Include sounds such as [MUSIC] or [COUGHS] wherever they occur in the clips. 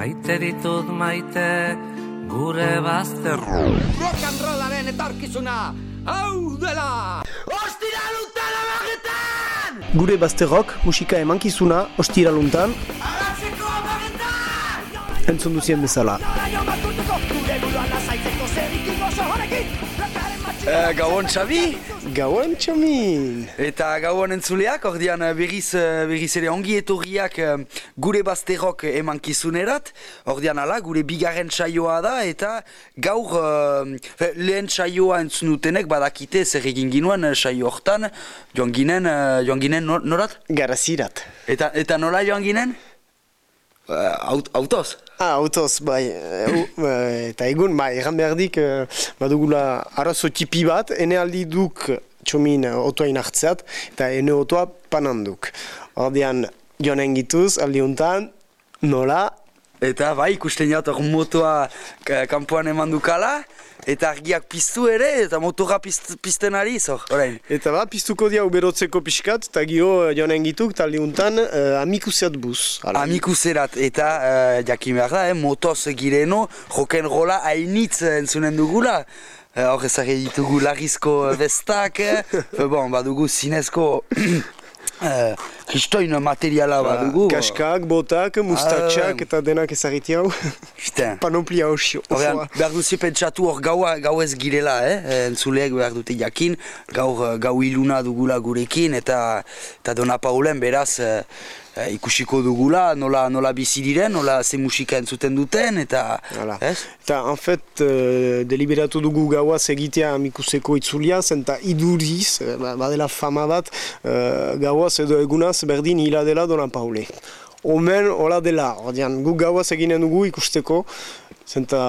Maite ditut maite gure bazterro Rock and rollaren etorkizuna, hau dela! Ostira amagetan! Gure bazterrok musika emankizuna ostiraluntan Aratzeko amagetan! entzun duzien bezala. Uh, gauan Xabi, Gauan txamin! eta gauan entzuleak, ordean eh, berriz, eh, berriz ere ongi etorriak eh, gure bazterrok emankizunerat, ordean ala, gure bigarren saioa da, eta gaur uh, lehen saioa entzun dutenek badakite zer egin ginuen saio hortan, joan ginen, joan ginen nor, norat? Garazirat. Eta, eta nola joan ginen? Uh, aut, autoz? Ah, autoz, bai. eta egun, bai, erran behar dik, badugula arazo tipi bat, ene aldi duk txomin eh, otoain hartzeat, eta ene otoa pananduk. Ordean, joan engituz, aldi untan, nola, Eta bai, ikusten jat hor motoa ka- kanpoan eman dukala, eta argiak piztu ere, eta motora pizt, pizten ari zor, orain. Eta ba, piztuko dia uberotzeko pixkat, eta gio eh, joan engituk, talde untan, uh, amikuziat buz. Hala. Amikuzerat, eta uh, jakin behar da, eh, motoz gireno, joken rola hainitz eh, entzunen dugula. Eh, Hor ezagir ditugu larrizko bestak, eh. Eh, [LAUGHS] bon, badugu zinezko [CLEARS THROAT] eh, kristoin materiala badugu. Kaskak, botak, mustatxak, Ah, eta denak ezagiti hau. [LAUGHS] Panoplia osio. Horrean, behar duzi pentsatu hor gaua, gau ez girela, eh? eh, Entzuleek behar dute jakin, gaur eh, gau iluna dugula gurekin, eta, eta Dona Paulen beraz eh, eh, ikusiko dugula, nola, nola bizi diren, nola ze musika entzuten duten, eta... Hala. Ez? Eta, en fait, uh, deliberatu dugu gauaz egitea amikuseko itzulia, zenta iduriz, eh, ba- badela fama bat, uh, gauaz edo egunaz berdin hila dela Dona Paule. Omen, hola dela, ordean, guk gauaz eginen dugu ikusteko, zenta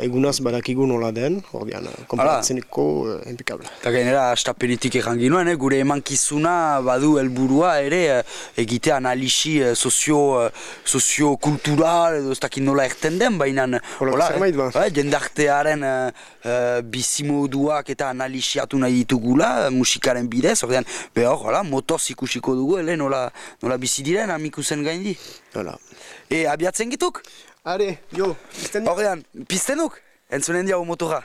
egunaz badakigu nola den, ordean, konparatzeneko uh, impecable. Eta gainera, astapenitik egan ginuen, eh, gure emankizuna badu helburua ere eh, egitea analisi eh, sozio, eh, soziokultural edo ez dakit nola erten den, baina Hola, zerbait ba. eh, jendartearen eh, eh, bizimoduak eta analisiatu nahi ditugula eh, musikaren bidez, ordean, behor, hola, motoz ikusiko dugu, ele, nola, nola bizi diren amikuzen gaindi. Hala. E, abiatzen gituk? Are, jo, izten Ordean, piztenuk? Entzunen diago motora.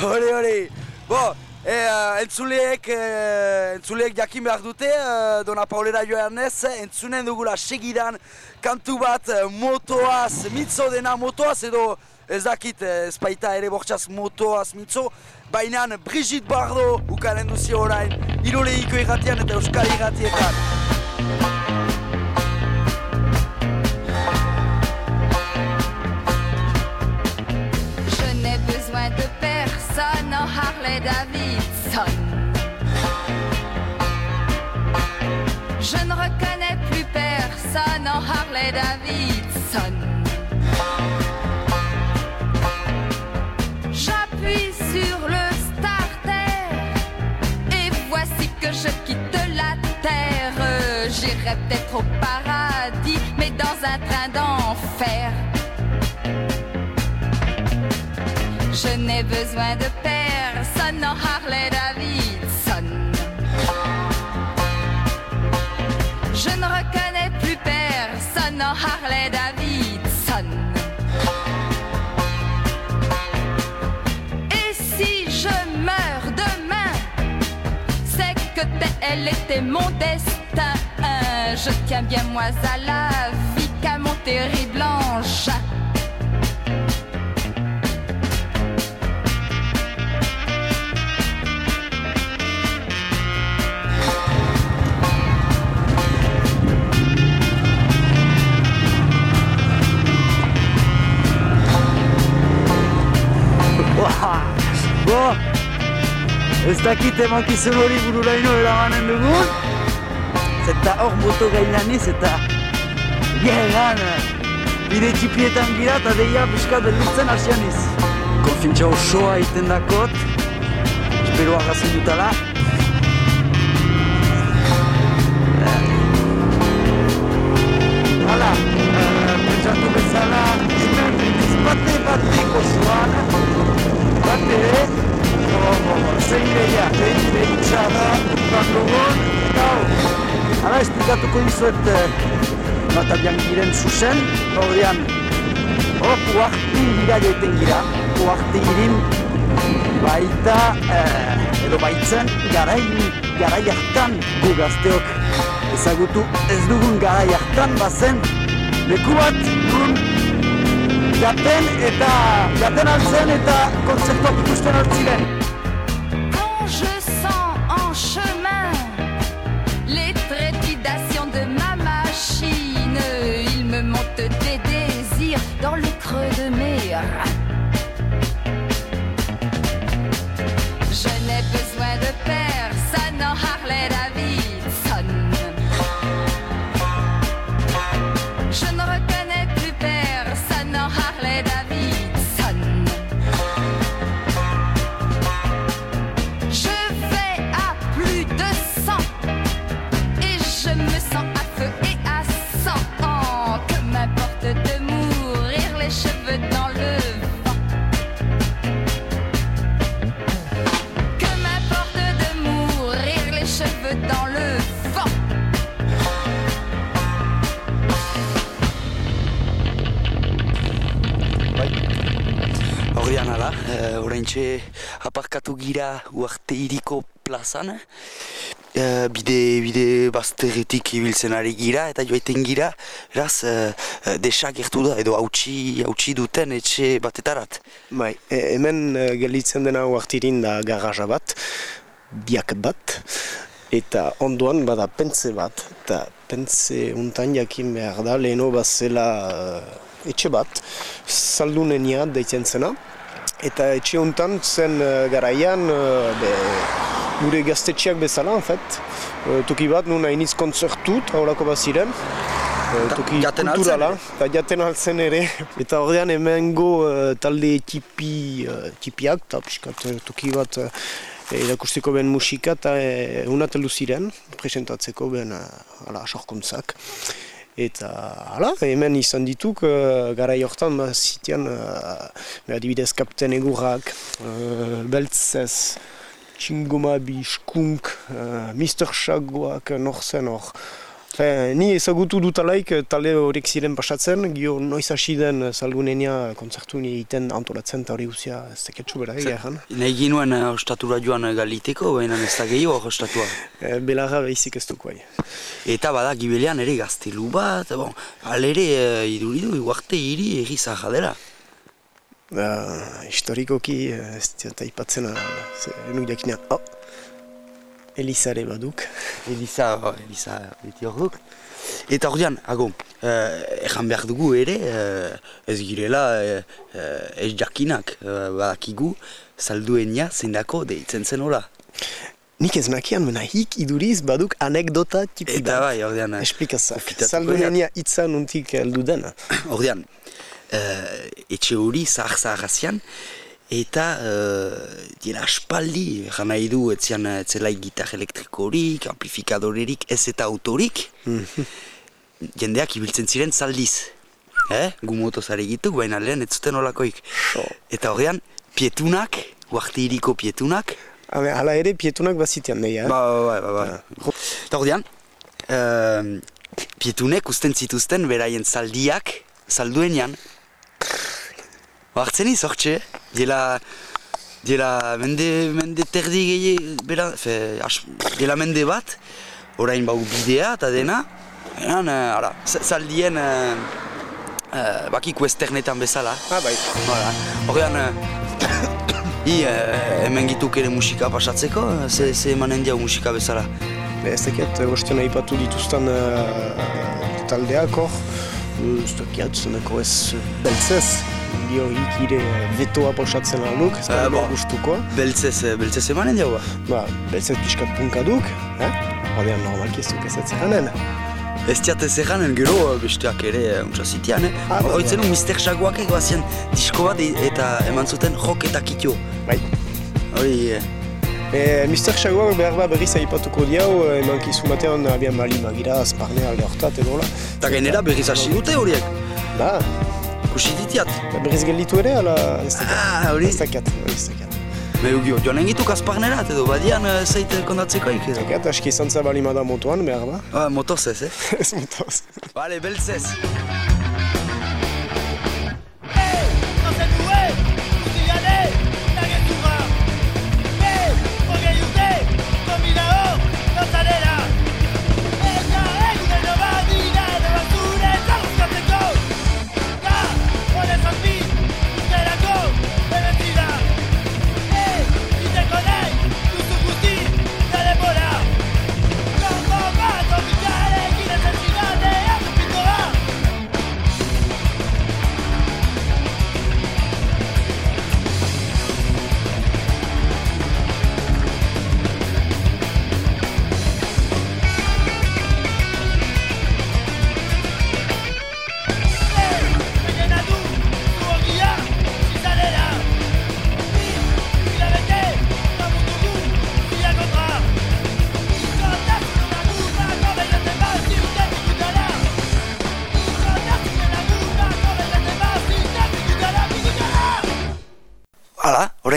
Hore, hore. Bo, e, uh, entzuleek, uh, entzuleek jakin behar dute, uh, Dona Paulera joanez, entzunen dugula segidan kantu bat motoaz, mitzo dena motoaz, edo ez dakit, ez baita ere bortxaz motoaz mitzo, baina Brigitte Bardo ukaren duzi orain, iroleiko irratian eta euskal irratietan. Je n'ai besoin de personne en Harley Davidson. Je ne reconnais plus personne en Harley Davidson. J'irai peut-être au paradis, mais dans un train d'enfer. Je n'ai besoin de personne en Harley Davidson. Je ne reconnais plus personne en Harley Davidson. Et si je meurs demain, c'est que tel était mon destin. Je tiens bien moi à la vie qu'à mon terrible engin. Bo, ez dakit emankizun hori bururaino eramanen dugun. Zeta hor moto gainaniz eta gehegan bide txipietan gira eta deia pixka beldurtzen hasianiz. Konfintxa osoa iten dakot, espero agazen dutala. Dizuet, eh, Batabian giren zuzen, ordean, hor, uarte gira joiten gira, uarte irin, baita, eh, edo baitzen, garai, garai hartan gu gazteok ezagutu ez dugun garai hartan bazen, leku bat, gun, jaten eta, jaten altzen eta kontzertuak ikusten altziren. Dans le creux de mes e, oraintxe aparkatu gira uarte iriko plazan. E, bide, bide bazterretik ibiltzen ari gira eta joaiten gira, eraz, e, e, desagertu da edo hautsi, hautsi duten etxe batetarat. Bai, e, hemen e, gelditzen dena uartirin da garaja bat, biak bat, eta ondoan bada pentze bat, eta pentze untan jakin behar da, leheno bazela e, etxe bat, saldunenia deitzen zena, eta etxe untan zen e, garaian, e, be, gure gaztetxeak bezala, en fet, e, toki bat, nun hainitz kontzertut, haurako baziren, e, toki kulturala, eta jaten altzen ere. [LAUGHS] Eta ordean hemengo talde tipi, tipiak, eta piskat toki bat erakusteko ben musika eta unateldu ziren, presentatzeko ben ala, sorkuntzak. Eta hala, hemen izan dituk, uh, gara jortan, ba, zitean, uh, adibidez kapten egurrak, uh, beltzez, txingomabi, skunk, uh, Mr. Shagoak, nor zen hor. Fe, ni ezagutu dutalaik eh, talde horiek ziren pasatzen, gio noiz hasi den eh, salgunenia kontzertu ni egiten antolatzen eta hori guzia ez teketxu bera egia egan. Nahi ginuen uh, ostatura joan galiteko, baina ez da gehiago ostatua. [LAUGHS] E, belarra behizik ez duk bai. Eta bada gibelean ere gaztelu bat, bon, alere uh, iduridu, iguarte hiri egi zaha dela. Uh, historikoki eh, ez dut aipatzen, ze, enuk jakina, oh, Elizare baduk. Eliza, oh, Eliza beti hor duk. Eta ordean, hago, uh, erran behar dugu ere, uh, ez girela uh, ez jakinak uh, badakigu, salduenia zendako deitzen zen hola. Nik ez nakian, mena hik iduriz baduk anekdota tipi Eta bat. bai, ordean, uh, Esplikazak. profitatuko Salgunenia itza nuntik heldu dena. ordean, uh, etxe hori zahar zaharrazian, eta uh, dira aspaldi, erran nahi du, etzian etzelaik gitar elektrikorik, amplifikadorerik, ez eta autorik, jendeak ibiltzen ziren zaldiz. Eh? Gu motozare gitu, baina lehen ez zuten olakoik. So. Eta horrean, pietunak, uarte iriko pietunak, Habe, hala ere pietunak bazitean deia. Ba, ba, ba, ba, ba. Eta ordean, ehm, pietunek usten zituzten beraien zaldiak salduenean. Hartzen iz, hortxe, diela, diela mende, mende terdi gehi, bera, fe, as, diela mende bat, orain bau bidea eta dena, eran, uh, ara, z- zaldien, uh, uh, bakiko esternetan bezala. Ah, bai. Hala, horrean, uh, hi, uh, hemen gituk ere musika pasatzeko, eh, ze, ze emanen diau musika bezala. Be, Ez dakit, bosten aipatu dituzten uh, taldeak hor, ez dakit, zeneko ez beltzez, dio ikire vetoa posatzen alduk, ez Eh, da bo. gustuko. Beltzez, eh, beltzez emanen diau ba. Ba, beltzez pixkat punka duk, eh? Ordean normalki ez duk ez ez eranen. Ez diat ez eganen gero eh, besteak ere eh, untsa zitian, eh? Ah, ba, Horretzen ba. Mister Shagoak egoazien disko bat eta eman zuten jok eta kitio. Bai. Hori, eh, E, Mr. Shagoak behar ba berriz aipatuko diau, eman kizu batean abian bali magira, azparne alde hortat edo la. eta gainera berriz hasi dute horiek. Ba, Kusi ditiat. berriz gelditu ere, ala ez dakit. Ah, hori. Ez dakit, hori ez dakit. Me ugio, joan engitu kasparnerat edo, badian uh, zeit kondatzeko ik edo. Eta aski zantza balimada motoan, behar ba? Ah, motoz [LAUGHS] ez, eh? Ez motoz. Bale, beltzez.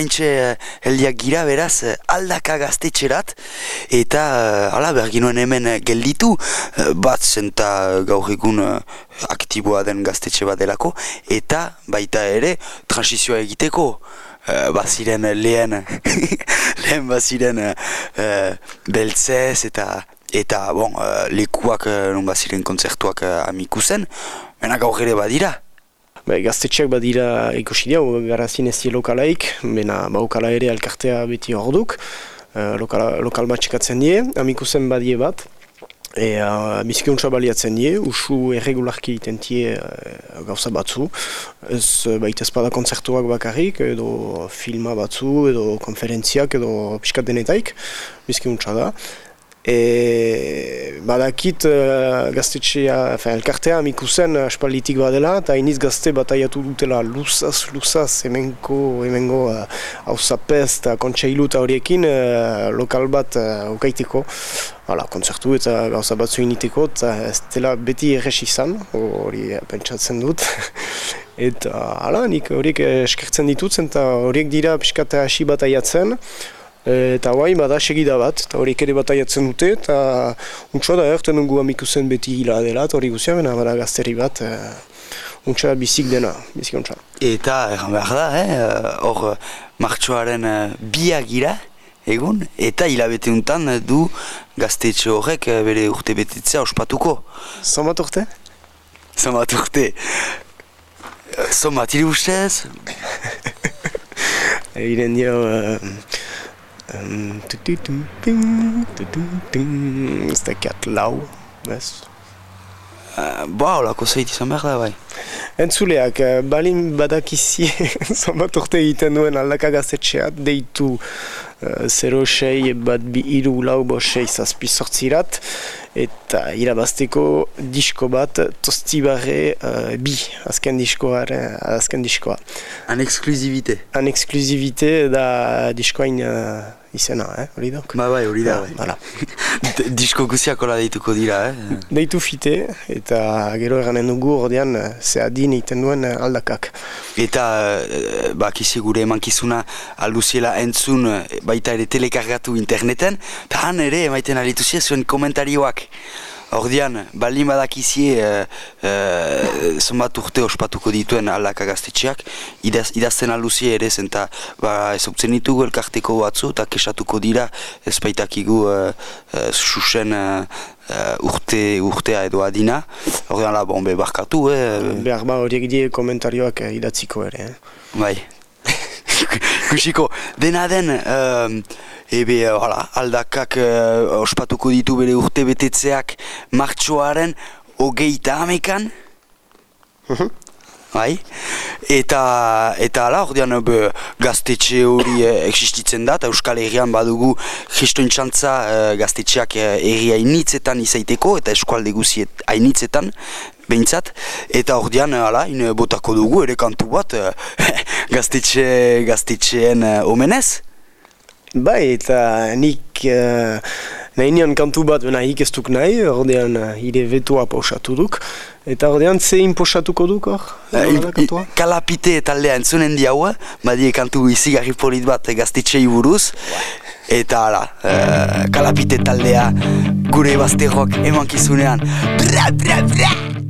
Oraintxe uh, heldiak gira beraz uh, aldaka gaztetxerat eta uh, hala berginuen hemen gelditu bat zenta gaur egun aktiboa den gaztetxe bat delako. Eta baita ere transizioa egiteko uh, baziren lehen [LAUGHS] lehen baziren uh, beltzez eta eta bon, uh, lekuak uh, non baziren kontzertuak uh, amikuzen, mena gaur ere badira. Ba, gaztetxeak badira ikusi dira, garazin ez lokalaik, bena baukala ere alkartea beti orduk, uh, lokala, lokal matxikatzen die, amikuzen badie bat, e, uh, bizikuntza baliatzen die, usu erregularki egiten die uh, gauza batzu, ez baita espada kontzertuak bakarrik, edo filma batzu, edo konferentziak, edo piskat denetaik, bizikuntza da. E, badakit uh, gaztetxea, fe, elkartea amikusen aspalditik badela, eta iniz gazte bataiatu dutela luzaz, luzaz, hemenko, hemengo hau uh, eta kontseilu eta horiekin uh, lokal bat uh, ukaiteko. Hala, kontzertu eta gauza batzu initeko, eta ez dela beti erres izan, hori pentsatzen dut. eta hala, nik horiek eskertzen ditutzen, eta horiek dira pixkata hasi bataiatzen, eta guai bada segida bat, eta horiek ere bataiatzen dute, eta untsoa da erten dugu amikusen beti hila dela, eta hori guzia bena bada gazteri bat, e, untsoa bizik dena, bizik untsoa. Eta erran behar da, eh? hor martxoaren biagira egun, eta hilabete untan du gaztetxe horrek bere urte betetzea ospatuko. Zomat urte? Zomat urte. Zomat hiri ustez? [LAUGHS] Iren dio... Ez Este catlau, bez? Ba, holako zeitiz behar da, bai. Entzuleak, euh, balin badakizi [LAUGHS] zonbat urte egiten duen aldakagazetxea deitu 0 bat bi iru lau bo sei zazpi sortzirat eta irabazteko disko bat tostibarre uh, bi azken diskoa azken diskoa An exklusivite An exklusivite da diskoain uh, eh, izena, eh? hori da? Ba bai, hori da, bai. Hala. [LAUGHS] Disko guziak hola deituko dira, eh? Deitu fite, eta gero eranen dugu ordean eh, ze adin egiten duen aldakak. Eta, ba, kisi gure emankizuna alduziela entzun, ba, baita ere telekargatu interneten, eta han ere emaiten aritu zuen komentarioak. Ordian, baldin badakizie uh, uh, zonbat urte ospatuko dituen aldaka gaztetxeak, idaz, idazten aluzie ere zen, eta ba, ez optzen ditugu elkarteko batzu, eta kesatuko dira ez baitakigu uh, uh, susen uh, urte, urtea edo adina. Ordian, la, bon, be, barkatu, eh? Behar ba horiek die komentarioak idatziko ere, eh? Bai. [LAUGHS] Kusiko, dena den, uh, ebe, hala, aldakak uh, ospatuko ditu bere urte betetzeak martxoaren hogeita amekan. Bai, eta, eta ala, ordean be, gaztetxe hori eh, existitzen da, eta Euskal Herrian badugu gestoin txantza eh, gaztetxeak eh, herri hainitzetan izaiteko, eta eskualde guziet hainitzetan, behintzat, eta ordean, ala, in, botako dugu, ere kantu bat, eh, [LAUGHS] gaztetxe, gaztetxeen eh, omenez. Bai, eta nik uh, Nahinean kantu bat bena duk nahi, ordean uh, ire betoa pausatu duk. Eta ordean zein pausatuko duk hor? Eh, kalapite taldea entzunen diaua, badie kantu izigarri polit bat gaztetxei buruz. Eta ala, eh, kalapite taldea gure bazterrok emankizunean. Bra, bra, bra!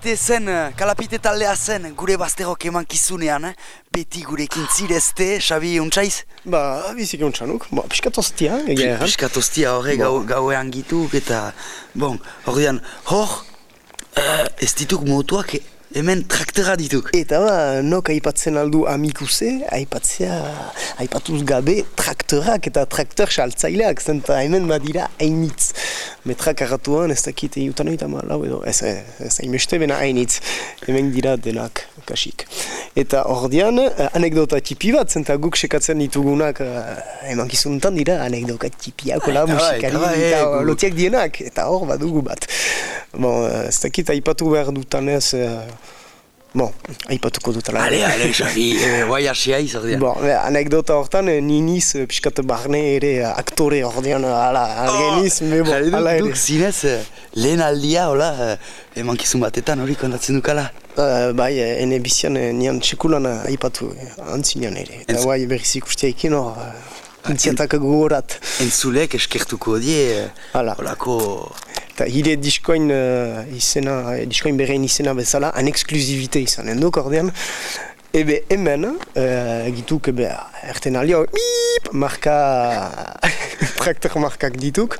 Kalapite zen, eh, kalapite taldea zen gure bazterrok emankizunean, eh? beti gurekin zirezte, Xabi, untsaiz? Ba, bizik ontsanuk. Ba, piskat ostia, egia erran. Piskatoztia horre gau, gauean gituk eta, bon, horrean, hor, eh, ez dituk motuak hemen traktera dituk. Eta ba, nok aipatzen aldu amikuse, aipatzea, aipatuz gabe traktorak eta traktor saltzaileak, zenta hemen badira hainitz. Metrak arratuan ez dakit egutan oita malau edo, ez, ez, ez hainbeste bena hainitz. Hemen dira denak kasik. Eta ordian, eh, anekdota txipi bat, zenta guk sekatzen ditugunak eh, emankizuntan dira anekdota txipiak, hola, Eta bai, musikari, eta bai, eta gu- lotiak dienak, eta hor badugu bat. Bon, eh, ez dakit aipatu behar dutanez, eh, bon, aipatuko dutala. Ale, ale, Xabi, eh, guai hasia izordian. Bon, be, anekdota hortan, eh, niniz eh, pixkat barne ere eh, aktore ordean ala, algeniz, me bon, Jale, ala duk, ere. duk zinez, eh, lehen aldia, hola, eh, emankizun batetan hori kontatzen dukala. Uh, bai, eh, ene bizian eh, nian txekulan eh, aipatu eh, antzinean ere. Eta Entz- bai, berriz ikusteekin hor, uh, gogorat. Entzulek eskertuko die, eh, Hala. holako... Eta hire diskoin uh, izena, eh, diskoin berein izena bezala, an eksklusivite izanen duk ordean. Ebe hemen, uh, gituk, ebe, erten alio, bip, marka, [LAUGHS] traktor markak dituk.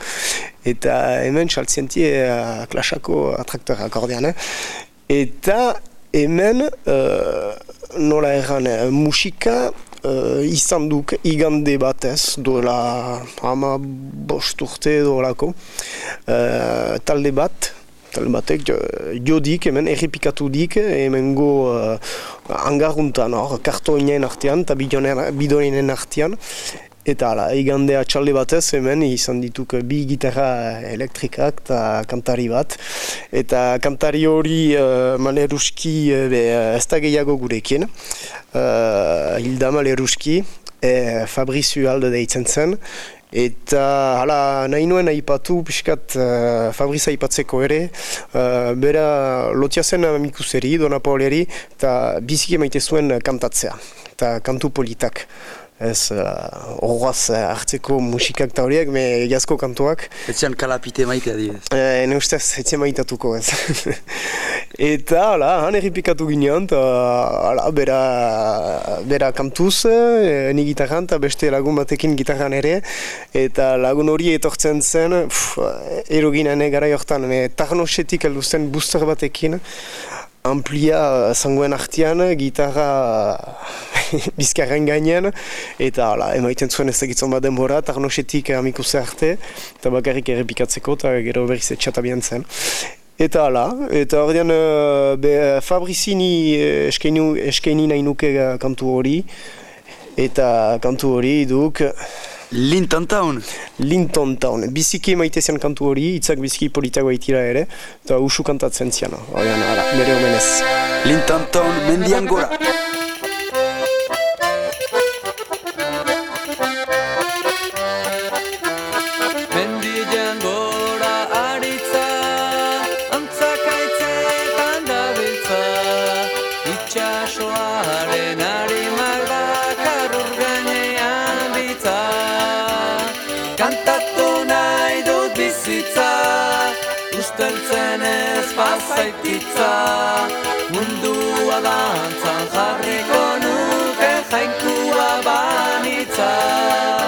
Eta hemen saltzientie uh, klasako traktorak ordean, eh? Eta hemen, uh, nola erran, eh, musika uh, izan duk igande batez, duela ama bost urte dolako, uh, talde bat, talde batek jo, jodik hemen errepikatu dik hemen go uh, angarruntan hor, kartoinen artean eta bidoinen artean Eta hala, igande atxalde batez hemen izan dituk bi gitarra elektrikak eta kantari bat. Eta kantari hori uh, maleruski be, ez da gehiago gurekin. Uh, Hilda maleruski, e, Fabrizio alde deitzen zen. Eta hala nahi nuen aipatu pixkat uh, Fabriz aipatzeko ere. Uh, bera lotia zen amikuseri, Dona Pauleri eta biziki maite zuen kantatzea eta kantu politak ez uh, horraz uh, hartzeko musikak eta horiek, me egiazko kantuak Etxean kalapite maite adibidez. Eh, ene ustez, etxe maitatuko ez. [LAUGHS] eta, hala, han erripikatu ginean, eta, hala, bera, bera kantuz, eh, ni gitarran, eta beste lagun batekin gitarran ere, eta lagun hori etortzen zen, pff, eroginen gara jortan, me tarnosetik heldu zen booster batekin, amplia zangoen artean, gitarra [LAUGHS] bizkarren gainean, eta hala, emaiten zuen ez dakitzen bat denbora, tarnosetik amikuse arte, eta bakarrik errepikatzeko, eta gero berriz etxatabian zen. Eta hala, eta ordean be, Fabrizini eh, eskaini, nahi nuke eh, kantu hori, eta kantu hori duk Linton Town. Linton Town. Biziki maite zen kantu hori, hitzak biziki politagoa itira ere, eta usu kantatzen zian, ordean, hala, bere omenez. Linton Town, mendian gora. Usteltzen ez bazaititza, mundua dantzan jarriko nuke jainkua banitza.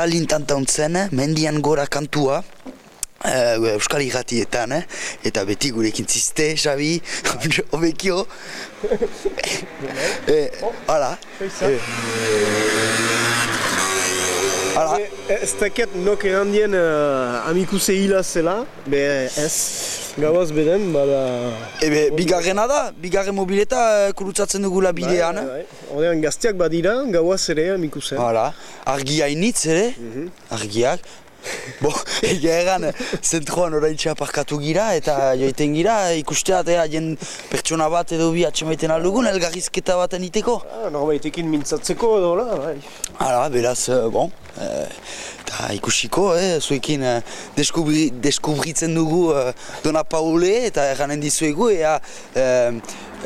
Hala lintan tauntzen, mendian gora kantua, eh, Euskal Irratietan, eh? eta beti gurekin ziste, Xabi, [LAUGHS] obekio. [LAUGHS] eh, hala. Eh. Hala. E, Ez daket nok erandien uh, amikuse hila zela, be ez, gauaz beden, bada... Ebe, bigarrena da, bigarren mobileta eh, kurutzatzen dugula bidean. eh? Bai, bai. Ordean gazteak badira, gauaz ere amikuse. Hala, argia initz ere, argiak. Bo, egia egan, zentroan orain aparkatu gira eta joiten gira ikusteat ea jen pertsona bat edo bi atxemaiten aldugun elgarrizketa baten iteko. Ah, norbaitekin mintzatzeko edo, la, bai. Hala, beraz, eh, bon, eh, eta ikusiko, eh, zuekin eh, deskubri, deskubritzen dugu eh, Dona Paule eta erranen dizuegu, ea, eh,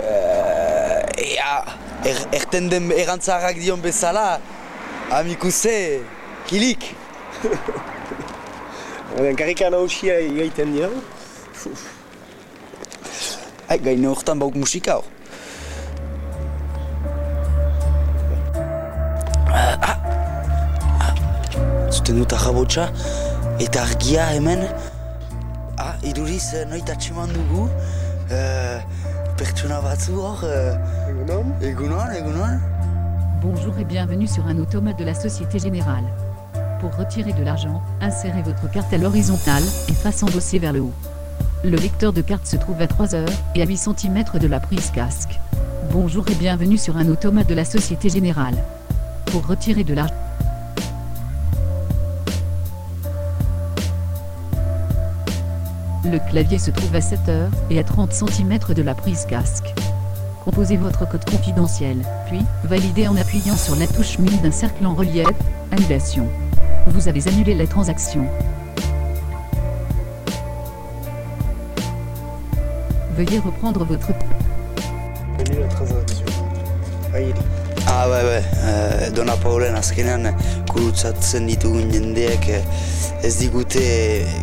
eh, ea, er, erten den erantzarrak dion bezala, amikuse, kilik. [LAUGHS] Ordean karrika nausia egiten dira. Hai, gaine hortan bauk musika hor. Ah, ah, ah. Zuten dut ahabotsa, eta argia hemen, ah, iduriz eh, noit atseman dugu, eh, pertsona batzu hor, eh, Egunon? egunon, egunon. Bonjour et bienvenue sur un automate de la Société Générale. Pour retirer de l'argent, insérez votre carte à l'horizontale et face endossée vers le haut. Le lecteur de carte se trouve à 3 heures et à 8 cm de la prise casque. Bonjour et bienvenue sur un automate de la Société Générale. Pour retirer de l'argent, le clavier se trouve à 7 heures et à 30 cm de la prise casque. Composez votre code confidentiel, puis validez en appuyant sur la touche mine d'un cercle en relief. Annulation. Vous avez annulé la transaction. Veuillez reprendre votre Venu la transaction. Airi. Ah, bai, bai, eh, Dona Paulen azkenean kurutzatzen ditugun jendeak eh, ez digute,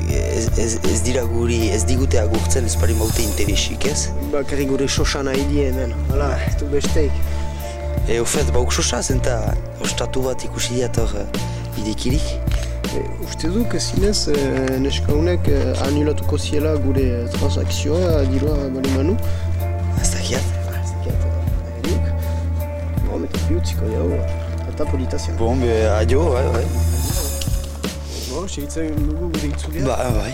ez, ez, ez dira guri, ez digute agurtzen ez pari maute interesik, ez? Bakarrik gure sosan aili hemen. Hala, ez du besteik. E, ofet, bauk sosa zenta ostatu bat ikusi diator uh, idikirik. E, uste duk zinez e, neska honek e, anulatuko ziela gure transakzioa dirua bali manu. Ez dakiat? Ez dakiat, duk. Bon, eta bihutziko jau, eta politazia. Bon, be, adio, bai, bai. Bon, segitzen dugu gure itzulia. Ba, bai.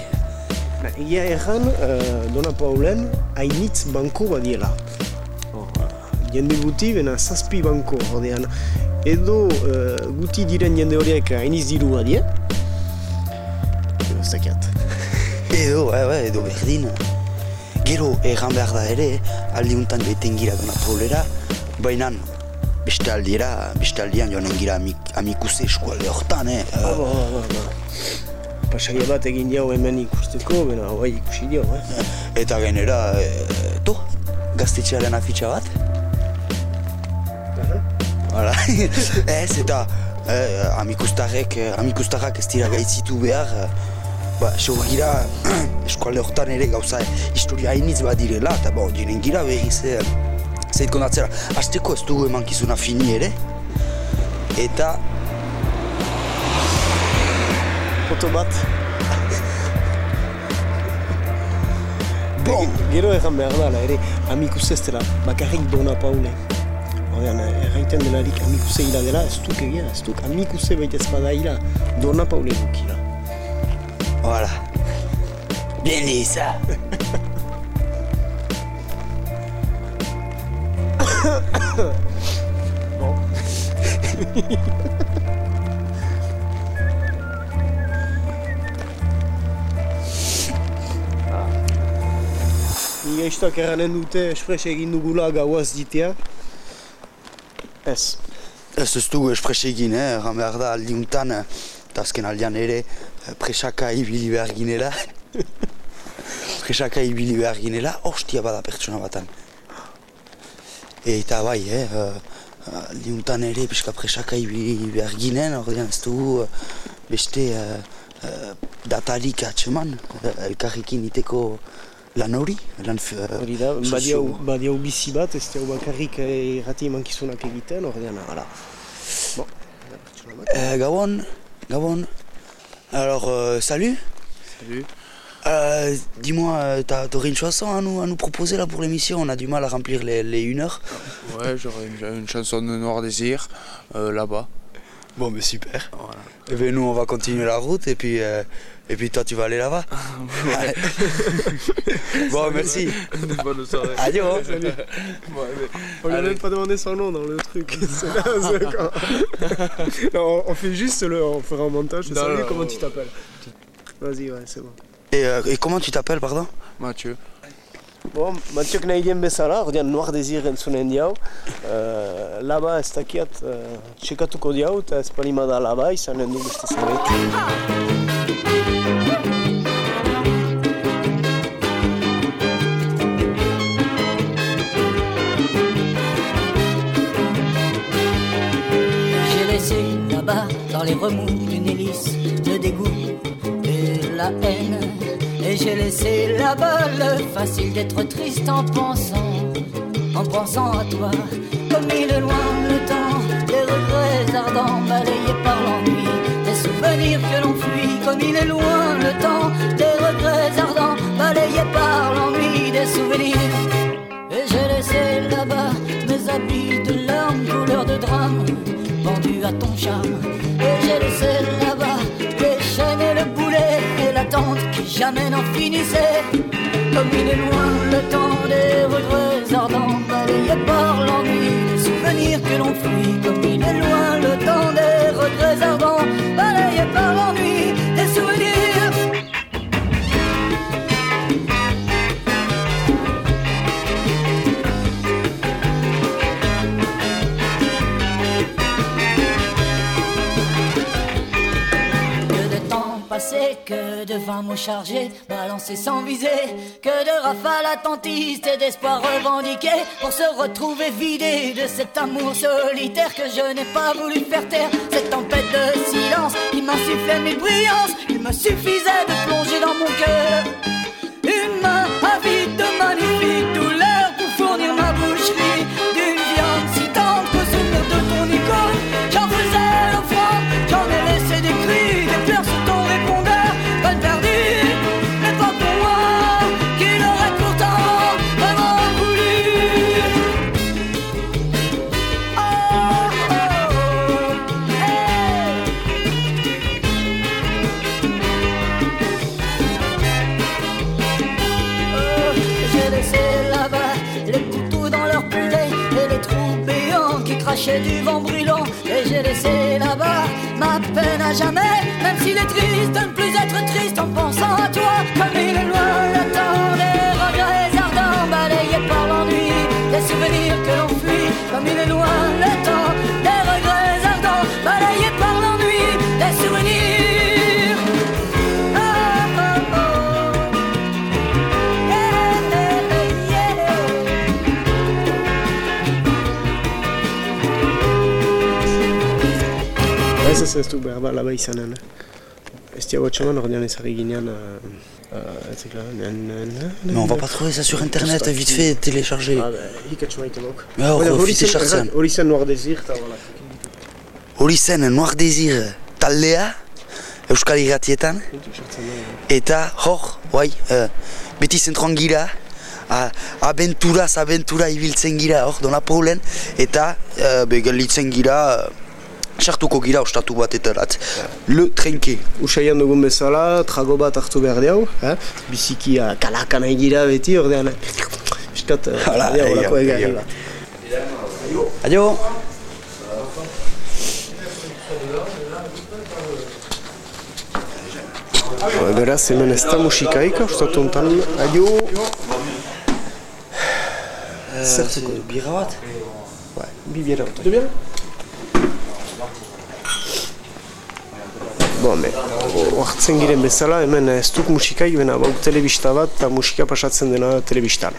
Ba, Egia erran, uh, Dona Paulen hainitz banko badiela. Oh, jende guti, bena zazpi banko ordean. Edo uh, guti diren jende horiek hainiz diru badie. [LAUGHS] Edo ez dakiat. Edo, bai, bai, edo berdin. Gero, erran behar da ere, aldi untan joeten gira dona paulera, baina beste aldiera, beste aldian joanen gira amik, amikuse eskualde hortan, eh? Ba, ba, ba, ba. Pasaia bat egin jau hemen ikusteko, bena hoi ikusi dio, eh? Eta gainera, e, to, gaztetxearen afitxa bat. Hala, [LAUGHS] ez, eta eh, amikustarrek, eh, amikustarrak ez dira gaitzitu behar, eh, ba, segur gira, [CLEARS THROAT] eskualde hortan ere gauza historia hainitz bat direla, eta bo, diren gira behiz, eh, zeit kondatzera, azteko ez dugu emankizuna fini ere, eta Foto bat. Bon. Gero erran behar dela, ere, amikuse ez dela, bakarrik Dona Paule. Ordean, erraiten delarik amikuse hila dela, ez duk egia, ez duk amikuse baita ez bada hila, Dona Paule. Voilà. Bien dit ça. Ni gaiztak erranen dute, espres egin dugula gauaz ditea. Ez. Ez ez dugu espres egin, eh? Erran behar da aldi untan, eh, eta azken aldean ere, eh, presaka ibili behar ginela. [LAUGHS] presaka ibili behar ginela, ostia bada pertsona batan. Eta bai, eh? eh, aldi untan ere, pixka presaka ibili behar ginen, ordean ez dugu eh, beste eh, eh, datarik atseman, eh, elkarrekin iteko lan hori, lan f- eh, Hori da, badiau, badiau bizi bat, ez dugu bakarrik eh, irrati emankizunak egiten, ordean, hala. Bon. Eh, gauan, Gabon. Alors, euh, salut. Salut. Euh, Dis-moi, euh, t'as- t'aurais une chanson à nous, à nous proposer là pour l'émission? On a du mal à remplir les, les une heure. Ouais, j'aurais une, une chanson de Noir Désir euh, là-bas. Bon, mais super. Et bien, nous, on va continuer la route et puis, euh, et puis toi, tu vas aller là-bas. [LAUGHS] Allez. [LAUGHS] bon, merci. Bonne soirée. Adieu. On lui a Allez. même pas demandé son nom dans le truc. [LAUGHS] C'est là, c'est quand- non, on, on fait juste le. On fera un montage. Non, Salut, non, comment non. tu t'appelles Vas-y, ouais, c'est bon. Et, euh, et comment tu t'appelles, pardon Mathieu. Bon, Mathiok nahi dien bezala, ordean Noir Desir entzunen diau. Uh, laba ez dakiat uh, txekatuko diau, eta ez palima da laba, izanen du beste zerbait. Laissé là-bas, dans les remous d'une hélice, le dégoût et la haine. Et j'ai laissé là-bas le facile d'être triste en pensant, en pensant à toi. Comme il est loin le temps, des regrets ardents balayés par l'ennui, des souvenirs que l'on fuit. Comme il est loin le temps, des regrets ardents balayés par l'ennui, des souvenirs. Et j'ai laissé là-bas mes habits de larmes, couleur de drame, Et j'ai laissé là-bas les chaînes et le boulet et l'attente qui jamais n'en finissait. Comme il est loin le temps des regrets ardents, balayés par l'ennui, des souvenirs que l'on fuit. Comme il est loin le temps des regrets ardents, balayés par l'ennui, de vingt mots chargés, balancés sans viser, que de rafales attentistes et d'espoirs revendiqués pour se retrouver vidé de cet amour solitaire que je n'ai pas voulu faire taire. Cette tempête de silence qui m'insufflait mille brillances, il me suffisait de plonger dans mon cœur. Une main avide de magnifiques crachaient du vent brûlant. Et j'ai laissé là-bas ma peine à jamais, même s'il est triste de ne plus être triste en pensant à toi. Comme il est loin Ez du behar ba laba izanen. Ez diago txaman ordean ezarri ginean... Uh, uh, ez zekla... Mais on va pas trouver ça sur internet, vite fait, télécharger. Ah, ba, hikatxo maite mok. Ja, hor, Hori zen-. Hori zen Noir Desir, eta voilà. Hori zen Noir Desir taldea, Euskal Irratietan, eta hor, guai, uh, beti zentruan gira, a, abenturaz, abentura ibiltzen gira hor, dona Paulen, eta uh, be, gelditzen gira, uh, sartuko gira ostatu bat eterat. Le trenke. Usaian dugun bezala, trago bat hartu behar diau, eh? biziki uh, kalaka nahi gira beti, ordean... Piskat, Hala, olako bat. Adio! Beraz, hemen ez da musikaik, honetan, adio! Zertuko? Bira bat? Ouais, bi biera bat. Bien? Bon, me, oartzen giren bezala, hemen ez duk musikaik, bena bauk telebista bat, eta musika pasatzen dena telebistan.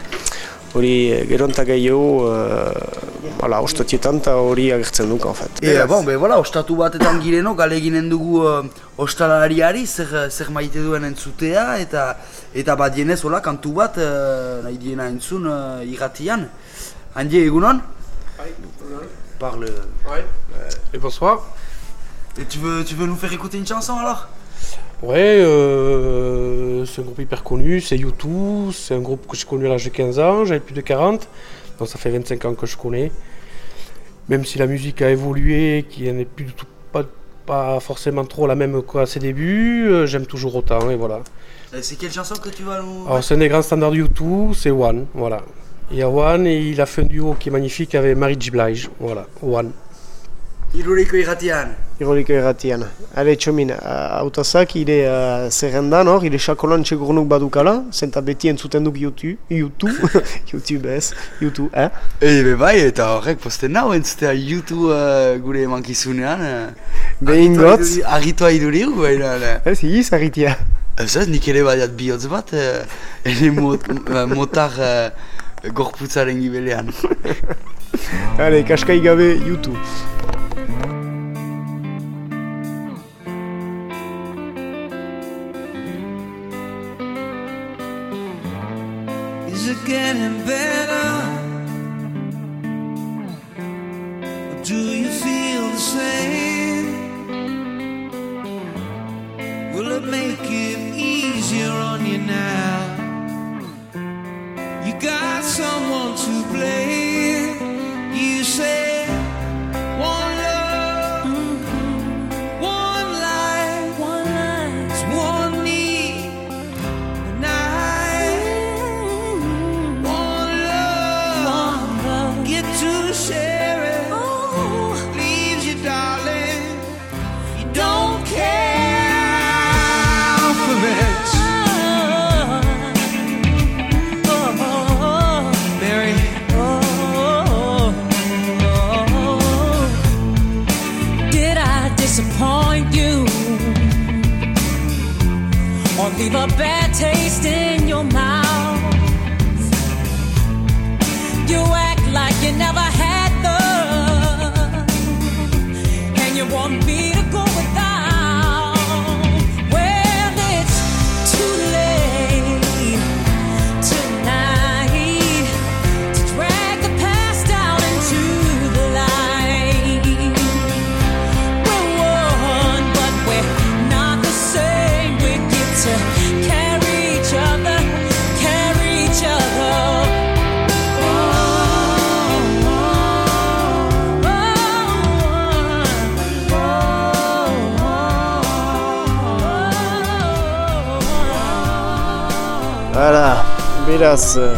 Hori eh, geronta gehiago, uh, ala, ostatietan, eta hori agertzen duk, en fait. E, bon, be, voilà, ostatu batetan gireno, gale eginen dugu uh, ostalariari, zer, zer maite duen entzutea, eta eta bat dienez, hola, kantu bat, uh, nahi diena entzun uh, irratian. Handi egunon? Parle. Et bonsoir. Et tu veux, tu veux nous faire écouter une chanson alors? Ouais, euh, c'est un groupe hyper connu, c'est U2, c'est un groupe que j'ai connu à l'âge de 15 ans, j'avais plus de 40, donc ça fait 25 ans que je connais. Même si la musique a évolué, qui n'est plus du tout, pas, pas forcément trop la même qu'à ses débuts, euh, j'aime toujours autant, et voilà. Euh, C'est quelle chanson que tu vas nous. Alors c'est un des grands standards du U2, c'est One, voilà. Il y a One et il a fait un duo qui est magnifique avec Mary J. Blige, voilà, One. Iruriko irratian. Iroliko erratian. Ale txomin, uh, autazak ire uh, zerrendan hor, ire sakolantxe gronuk badukala, zenta beti entzuten duk YouTube, YouTube, [LAUGHS] YouTube ez, YouTube, eh? Ei, be bai, eta horrek posten nau entzutea YouTube uh, gure emankizunean. Uh, Behin gotz. Agitua iduriu, baina. Uh, Ez, igiz agitia. ez ez, nik ere badiat bihotz bat, uh, ere mot, uh, motar uh, gorputzaren gibelean. Ale, kaskai gabe YouTube. Is it getting better? Do you feel the same? Will it make it easier on you now? You got someone to blame.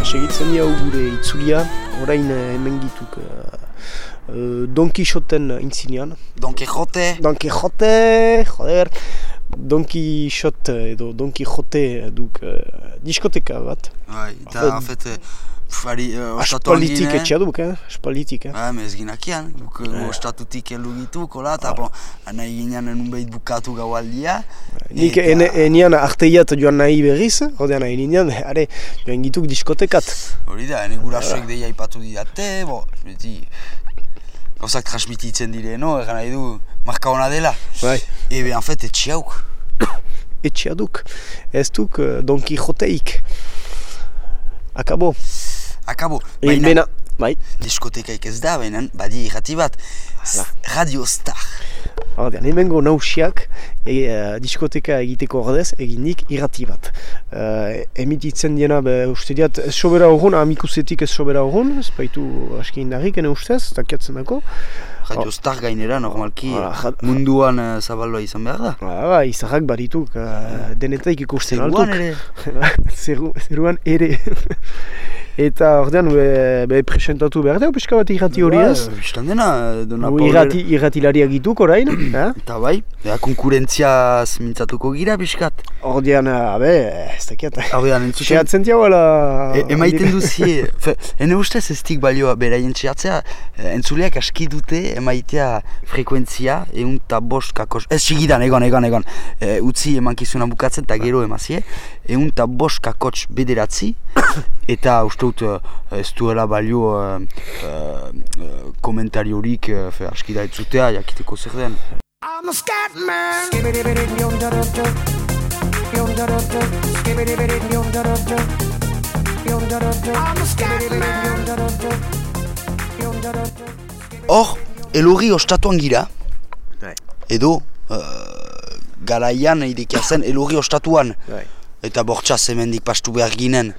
Segitzen dira gure itzulia, orain uh, hemen gituk uh, Don Quixoten intzinean. Don Quixote. Don Quixote, joder. Don Quixote edo Don Quixote duk uh, diskoteka bat. Bai, eta en fait, fari, uh, ostatu Aspalditik angine. etxea duk, eh? Aspalditik, eh? Ah, mez ginakian, guk Eh. ostatutik elu gituko, la, eta bon, nahi ginean nunbait bukatu gaualdia. Nik ene, enian arteiat joan nahi berriz, odean nahi ninean, are, joan gituk diskotekat. Hori da, ene gurasoek deia ipatu didate, bo, beti, gauzak transmititzen dire, no, egan nahi du, marka hona dela. Bai. Ebe, en fait, etxiauk. [COUGHS] Etxea duk. Ez duk uh, Don Quixoteik. Akabo. Akabo. Baina, bai. Diskotekaik ez da, baina badi irrati bat. Radio Star. Ordean, hemengo nausiak e, uh, diskoteka egiteko ordez eginik irrati bat. Uh, emititzen diena, be, uste diat, ez sobera horren, amikusetik ez sobera horren, ez baitu aski indarrik, ene ustez, takiatzen dako. Radio Star gainera, normalki, Hala, munduan uh, zabalua izan behar da. Ba, ba, izarrak badituk, uh, denetaik ikusten Zeruan altuk. [LAUGHS] Zeru, zeruan ere. [LAUGHS] Eta ordean, be, be presentatu behar da, pixka bat irrati hori ez? Ba, Bistan dena, dona Gu Paulera- irrati, irratilaria gituk orain, [CLEARS THROAT] eh? Eta bai, ea konkurentziaz mintzatuko gira biskat. Ordean, abe, ez dakiat. Ordean, entzuten... Seatzen diauela... E, emaiten duzie, [LAUGHS] fe, ene ustez ez dik balioa beraien txeatzea, e, entzuleak aski dute emaitea frekuentzia, egun eta bost kakos, ez sigidan, egon, egon, egon, e, utzi emankizuna bukatzen eta gero emazie, egun eta bost kakots bederatzi, [COUGHS] eta uste dut e, ez duela balio e, e, komentariorik e, fe, aski da etzutea, jakiteko zer den. I'm a scat. Hor, elorri ostatuan gira, Bai. edo uh, garaian idekia zen elurri ostatuan. Eta bortxaz hemendik pastu behar ginen.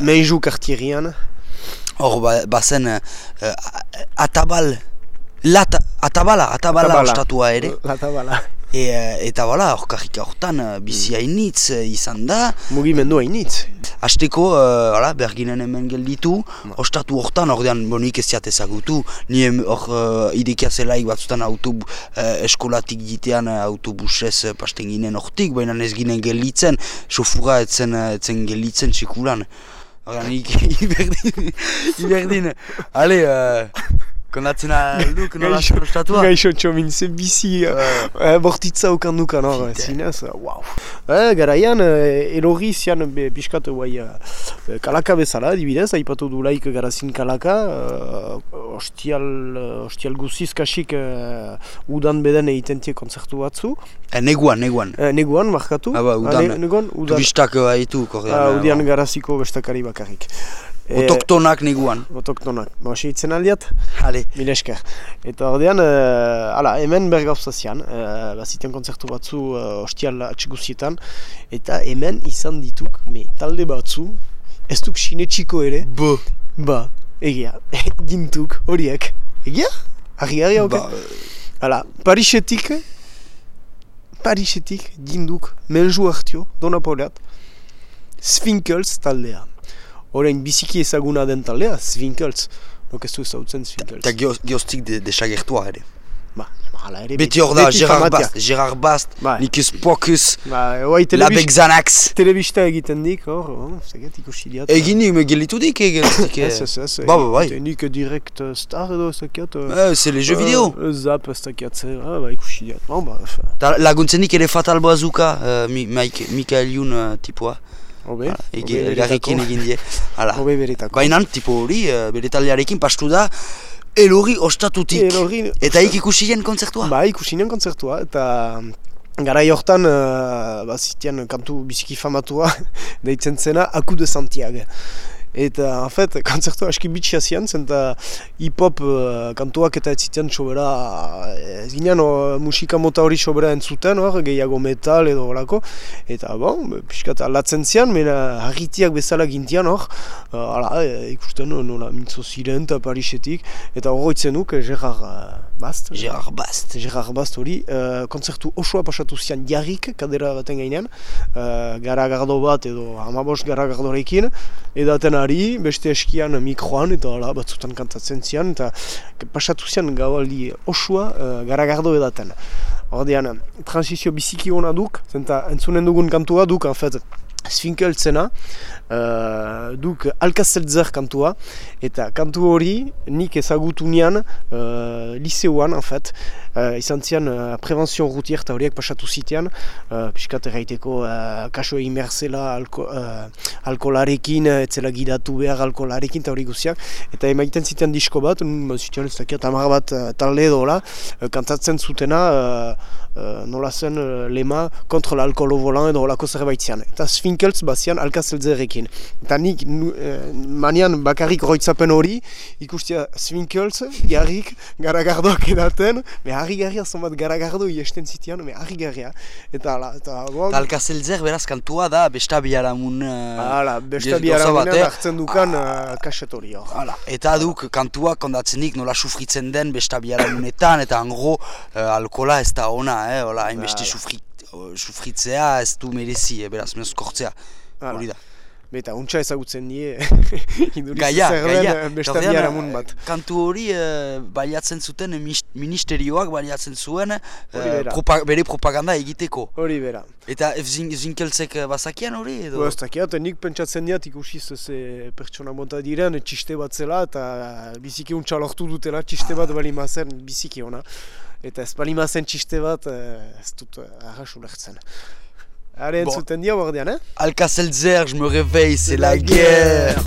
Meizu kartierian. Hor, ba, bazen uh, atabal, lata, atabala, atabala, Atabala. ostatua ere. Latabala. E, eh, eta bala, hor karrika hortan uh, bizi hainitz uh, izan da. Mugimendu hainitz. Azteko, uh, hala, berginen hemen gelditu, ostatu hortan, ordean, bonik ez ziat ezagutu, ni hor uh, idekia zelaik batzutan autobu, uh, eskolatik gitean uh, autobusez uh, pasten ginen hortik, baina ez ginen gelditzen, sofura etzen, etzen gelditzen txikulan. Ordean, iberdin, [LAUGHS] iberdin, ale, uh, kondatzen alduk, nola zen ostatua? Gaixo txomin, ze bizi, eh, bortitza ukandukan hor, zinez, wow. Eh, garaian, eh, erori zian, be, pixkat, guai, eh, kalaka bezala, dibidez, aipatu du laik garazin kalaka, eh, ostial, ostial guziz kasik eh, udan beden egiten tie konzertu batzu. Eh, neguan, neguan. Eh, neguan, markatu. Ah, ba, udan, ne, neguan, udan. turistak uh, haitu, Ah, udian garaziko bestakari bakarrik. Eh, Otoktonak neguan. Otoktonak. Ba, seitzen aldiat? Hale. Mil esker. Eta ordean, uh, ala, hemen bergauza zian, uh, baziten kontzertu batzu uh, ostial atxeguzietan, eta hemen izan dituk, me, talde batzu, ez duk sinetxiko ere. Bo. Ba, egia, [LAUGHS] gintuk, horiek. Egia? Argi, argi, hauke? Ba, Hala, Parisetik, Parisetik, ginduk, menju hartio, dona pauleat, Sfinkels taldea. Orain biziki ezaguna den taldea. Nok ez du Sfinkels. Eta geoztik de, desagertua ere. Ba, hala ere. Beti hor da, beti Gerard famatia. Bast, Gerard Bast, Bai. Nikes Pocus, Ba, oai, Labek Xanax. telebista egiten dik, hor, oh, zeget ikusi diat. Egin nik, me gelitu dik, eh, gelitik. [LAUGHS] Ez, ez, ez. Ba, ba, bai. egiten Nik direct eh, star edo. Eh, c'est les jeux vidéo. Zap zer, ah, ba, ikusi diat. Bon, ba, fa, Ta laguntzen dik ere Fatal Bazooka, uh, mi, Mike, Mikael Jun uh, tipua. Hobe. Ege, hobe garrikin egin die. Hala. Hobe beretako. Baina tipo hori, uh, bere taldearekin pastu da, elori ostatutik. Elorri Eta ik ikusi jen kontzertua. Ba, ikusi nien kontzertua, eta garai hortan, uh, bazitian kantu biziki famatua, [LAUGHS] deitzen zena, Aku de Santiago. Eta, en fait, kontzertua aski bitxia zian, zen eta hip-hop uh, kantuak eta ez zitean sobera, eh, ez ginen uh, musika mota hori sobera entzuten, hor, gehiago metal edo horako. Eta, bon, pixkat aldatzen zian, mena harritiak bezala gintian hor, uh, ala, eh, ikusten uh, nola mintzo ziren eta Parisetik, eta horroitzen nuk, eh, Gerard uh, Bast. Gerard Bast. Gerard Bast hori, uh, kontzertu osoa pasatu zian jarrik, kadera baten gainean, uh, garagardo bat edo hamabost garagardorekin, edaten ari, beste eskian mikroan, eta hala, batzutan kantatzen zian, eta pasatu zian gaualdi osoa uh, garagardo edaten. Ordean, transizio biziki hona duk, zenta entzunen dugun kantua duk, fait, Sfinkeltzena, uh, duk Alkazeltzer kantua, eta kantu hori nik ezagutu nian uh, liseuan, en fait, uh, izan zian uh, prevenzion rutier eta horiek pasatu zitean, uh, piskat erraiteko uh, kaso egin behar alko, uh, alkolarekin, uh, etzela gidatu behar alkolarekin eta hori guztiak, eta emaiten zitean disko bat, mm, zitean ez dakiat hamar bat uh, talde edola, uh, kantatzen zutena uh, uh, nola zen uh, lema kontra l'alkohol au volant edo holako zerbait zian. Eta Sfinkels bazian alkazeltzerekin. Eta nik nu, eh, manian bakarrik roitzapen hori, ikustia Sfinkels, jarrik, garagardoak edaten, me harri garria zonbat garagardo iesten zitian, me harri garria. Eta ala, eta bon, Talka Zelzer beraz kantua da, besta biharamun... Uh, ala, besta gauza biharamunean bat, eh? hartzen dukan uh, kaset hori hor. Hala, eta duk kantua kondatzenik nola sufritzen den besta biharamunetan, eta angro uh, alkola ez da ona, eh? Hola, hainbeste Hala. sufrit, sufritzea ez du merezi, eh? beraz, mezkortzea. Hala. Hori da. Beta, untxa ezagutzen die, [LAUGHS] induriz Gaia, zer den, gaia. eh, Eta biharamun bat. Kantu hori uh, baliatzen zuten eh, ministerioak baliatzen zuen eh, bera. propa, bere propaganda egiteko. Hori bera. Eta. Zin- Zinkeltzek eh, bazakian hori edo? Ba, ez dakiat, nik pentsatzen diat ikusiz ze pertsona mota diren txiste bat zela eta biziki untxa lortu dutela txiste bat bali mazen biziki ona. Eta ez bali mazen txiste bat eh, ez dut eh, arras ulertzen. Are Bon. entzuten dio bordean, eh? Alka-Seltzer, je me réveille, c'est la guerre.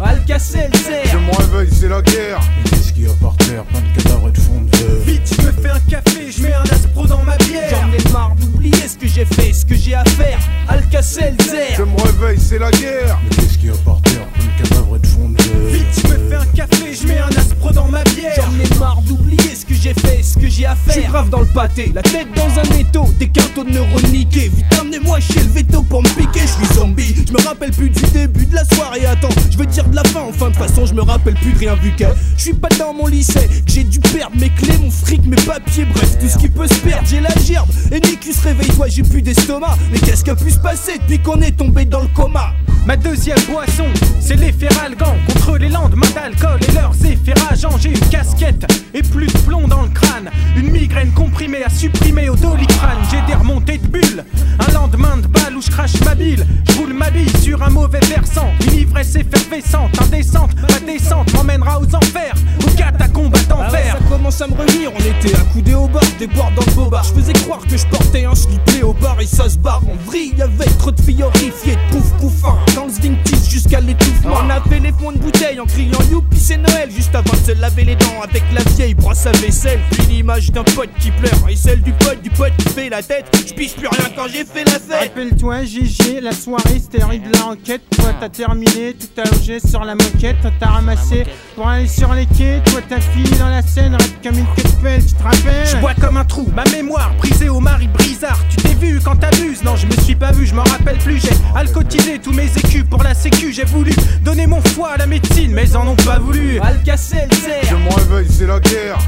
Alka-Seltzer Je me réveille, c'est la guerre. Qu'est-ce qu'il y a par terre Plein de cadavres et de fond de veuve. Vite, je me fais un café, je mets un aspro dans ma bière. J'en ai marre d'oublier ce que j'ai fait, ce que j'ai à faire. Alka-Seltzer Je me réveille, c'est la guerre. Mais qu'est-ce qu'il y a par terre Plein de cadavres et de fond de veuve. Vite, je me fais un café, je mets un aspro dans ma bière. J'en ai marre d'oublier ce que j'ai fait, ce que j'ai à faire. Je suis grave dans le pâté. La tête dans un étau, des cartons de neurones niqués. Vite amenez-moi chez le veto pour me piquer, je suis zombie. Je me rappelle plus du début de la soirée. Attends, je veux dire de la fin. Enfin, de façon, je me rappelle plus de rien vu que je suis pas dans mon lycée. J'ai dû perdre mes clés, mon fric, mes papiers. Bref, tout ce qui peut se perdre, j'ai la gerbe. Et Nicus, réveille-toi, j'ai plus d'estomac. Mais qu'est-ce qui a pu se passer depuis qu'on est tombé dans le coma? Ma deuxième boisson, c'est les ferralgans contre les lendemains d'alcool et leurs effets rageants. J'ai une casquette et plus de plomb dans le crâne. Une migraine comprimée à supprimer au doliprane. J'ai des remontées de bulles, un lendemain de balle où je crache ma bile. Je roule ma bille sur un mauvais versant. Une ivresse effervescente, indécente, ma descente m'emmènera aux enfers, aux catacombes à Ah ouais, d'enfer. ça commence à me revenir, on était accoudés au bar, des boires dans le beau bar. Je faisais croire que je portais un slip léopard et ça se barre en vrille avec trop de filles horrifiées, de pouf pouf hein. Dans le svintis jusqu'à l'étouffement. On a fait les fonds de bouteille en criant youpi c'est Noël juste avant de se laver les dents avec la vieille brosse à vaisselle. Puis l'image d'un pote qui pleure et celle du pote du pote qui fait la tête. Je pige plus rien quand j'ai fait la fête. Rappelle-toi, Gigi, la soirée c'était de la enquête. Toi t'as terminé, tout a logé sur la moquette. T'as ramassé pour aller sur les quais. Toi t'as fini dans la scène, raide comme une queue de pelle, tu te rappelles Je bois comme un trou, ma mémoire brisée au mari brisard. Tu t'es vu quand t'abuses Non, je me suis pas vu, je m'en rappelle plus. J'ai alcotisé tous mes écus pour la sécu. J'ai voulu donner mon foie à la médecine, mais ils en ont pas voulu. Alcacel, Je me réveille, c'est la guerre.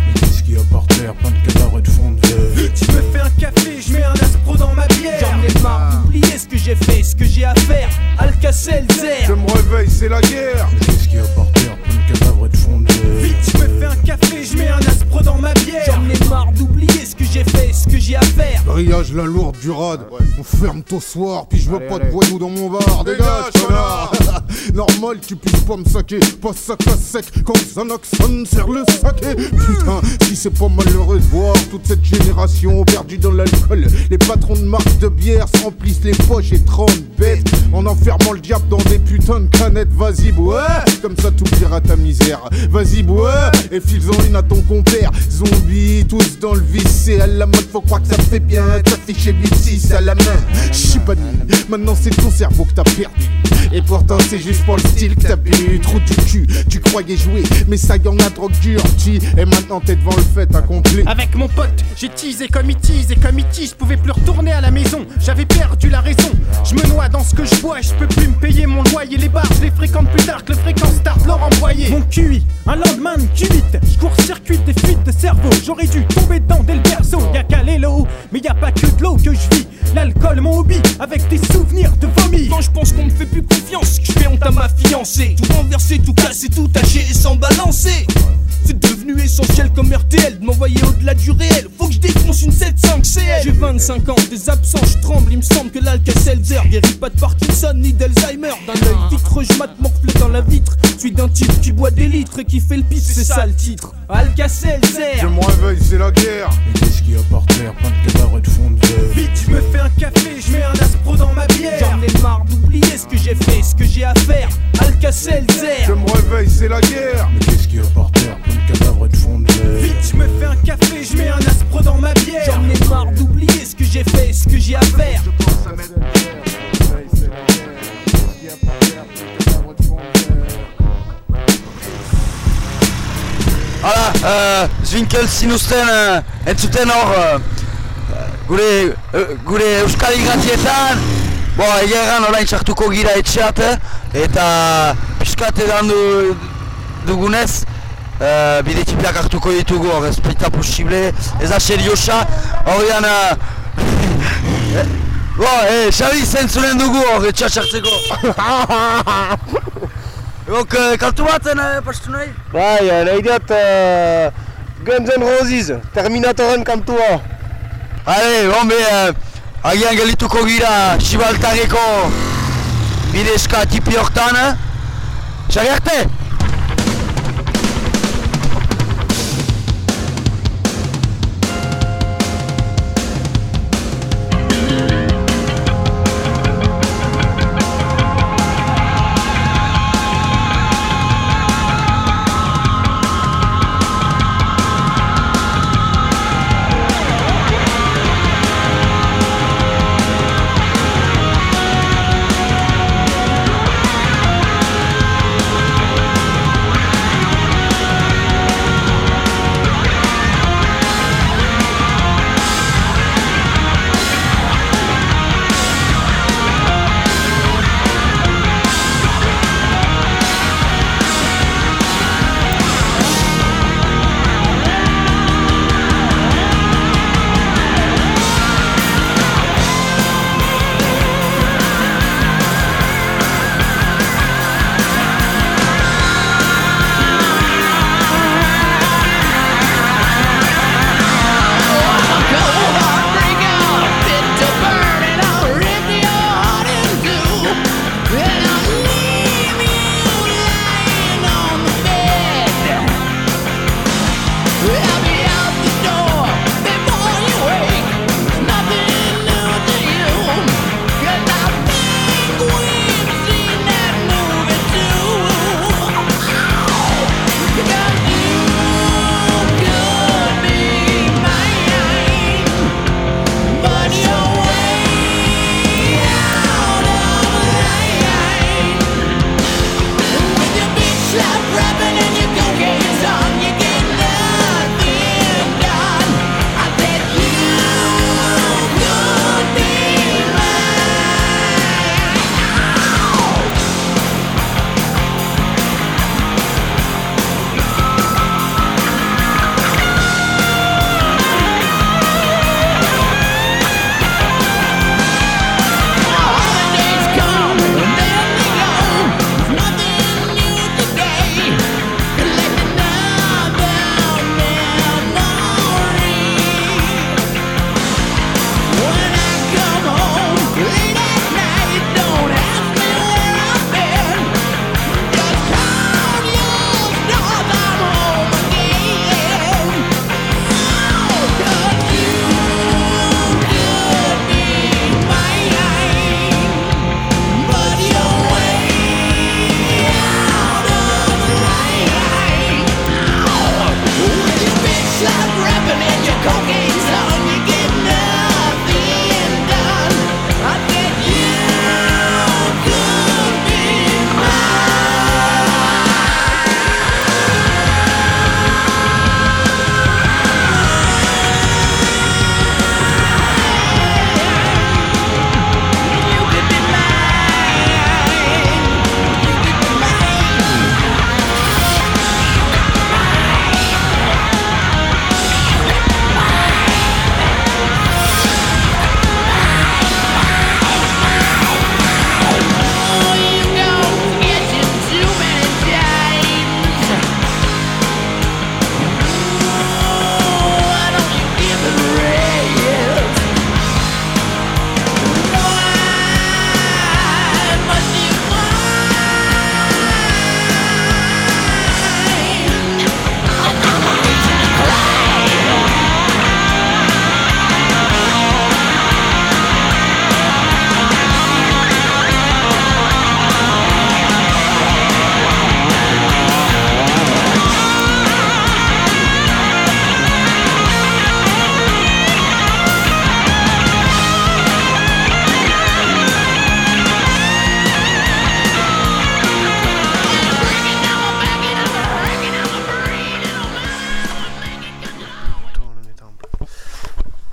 Qu'est-ce qu'il y a par terre Plein de cadavres et de fond de Vite, je me fais un café, je mets un aspro dans ma bière. J'en ai marre d'oublier ce que j'ai fait, ce que j'ai à faire. Alcacel, Je me réveille, c'est la guerre. Qu'est-ce qu'il y a par terre Plein de cadavres et de fond de Vite, je me fais un café, je mets un aspro dans ma bière. J'en ai marre d'oublier ce que j'ai fait, ce que j'ai à faire. Grillage la lourde du rad, on ferme ton soir, puis je veux pas de voyous dans mon bar, dégage connard. [LAUGHS] Normal tu puisses pas me saquer, pas sac à sec, quand Xanaxon sert le saké. Putain, si c'est pas malheureux de voir toute cette génération perdue dans l'alcool Les patrons de marques de bière se remplissent les poches et 30 bêtes. En enfermant le diable dans des putains de canettes, vas-y bois Comme ça t'oublieras ta misère, vas-y bois Et file-en une à ton compère, zombies tous dans le vice. C'est à la mode, faut croire que ça fait bien. T'afficher 1006 à la main, j'suis pas nul Maintenant c'est ton cerveau que t'as perdu Et pourtant c'est juste pour le style que t'as bu Trou du cul, tu croyais jouer Mais ça y en a drogue dure, tu Et maintenant t'es devant le fait accompli Avec mon pote, j'ai teasé comme il tease et comme il tease, je pouvais plus retourner à la maison. J'avais perdu la raison. Je me noie dans ce que je bois, je peux plus me payer mon loyer. Les bars, je les fréquente plus tard que le fréquent start Laurent Boyer. Mon QI, un lendemain de Q8, je court-circuite des fuites de cerveau. J'aurais dû tomber dedans dès le berceau. Y'a qu'à l'eau, mais y a pas que de l'eau que je vis. L'alcool, mon hobby, avec des souvenirs de vomi. Quand je pense qu'on me fait plus confiance, que je fais honte à ma fiancée. Tout renversé, tout cassé, tout taché et sans balancer. C'est devenu essentiel comme RTL de m'envoyer au-delà du réel. Faut que je défonce une 7.5 CL. J'ai 25 ans, des absents, je tremble. Il me semble que l'Alka-Seltzer guérit pas de Parkinson ni d'Alzheimer. D'un œil vitreux, je mate mon reflet dans la vitre. Suis d'un type qui boit des litres et qui fait le pif, c'est ça le titre. Alka-Seltzer. Je me réveille, c'est la guerre Qu'est-ce qu'il y a par terre Plein de cadavres et de fond de Vite, je me fais un café, je mets un aspro dans ma bière. J'en ai marre d'oublier ce que j'ai fait, ce que j'ai à faire. Alka-Seltzer. Je me réveille, c'est la guerre Mais qu'est-ce qu'il y a par terre Plein de cadavres et de fond de Vite, je me fais un café, je mets un aspro dans ma bière. J'en ai marre d'oublier ce que j'ai fait, ce que j'ai à faire. Hala, uh, Zwinkel Sinusten uh, entzuten hor uh, gure, uh, gure Euskal Igratietan Bo, egia egan orain sartuko gira etxeat eta pixkat edan du, dugunez uh, bide txipiak hartuko ditugu hor, ez baita posible, ez da seriosa Horrean, uh, [LAUGHS] bo, eh, Xabi zentzunen dugu hor, etxea sartzeko [LAUGHS] Donc, uh, kantu baten, uh, pastu nahi? Bai, eh, nahi diat uh, Guns N' Roses, Terminatoren kantua. Hale, bombe, uh, agian gelituko gira Xibaltarreko bidezka tipi hortan. Sari arte!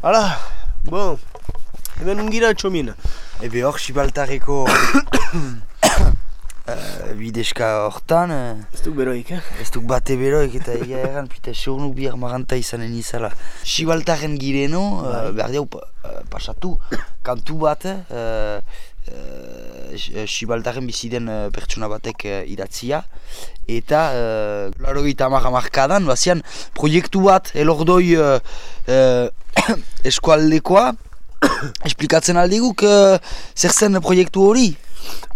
Hala, bon, hemen ungira txomina. Ebe hor, Sibaltarreko uh, [COUGHS] [COUGHS] bideska hortan... Uh, ez duk beroik, eh? Ez duk bate beroik eta egia erran, pita seurnuk bihar maranta izanen izala. Sibaltarren gireno, uh, behar diau uh, pasatu, kantu bat, uh, uh, Sibaltarren biziden uh, pertsona batek uh, idatzia. Eta, uh, laro eta markadan, bazian, proiektu bat, elordoi uh, uh, [COUGHS] eskualdekoa, [COUGHS] esplikatzen aldiguk uh, zer zen proiektu hori?